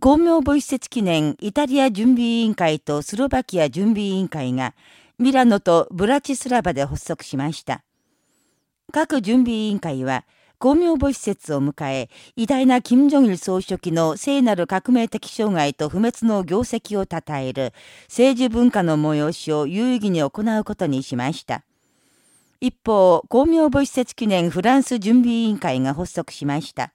公明母施設記念イタリア準備委員会とスロバキア準備委員会がミラノとブラチスラバで発足しました。各準備委員会は、公明母施設を迎え、偉大な金正日総書記の聖なる革命的障害と不滅の業績を称える政治文化の催しを有意義に行うことにしました。一方、公明母施設記念フランス準備委員会が発足しました。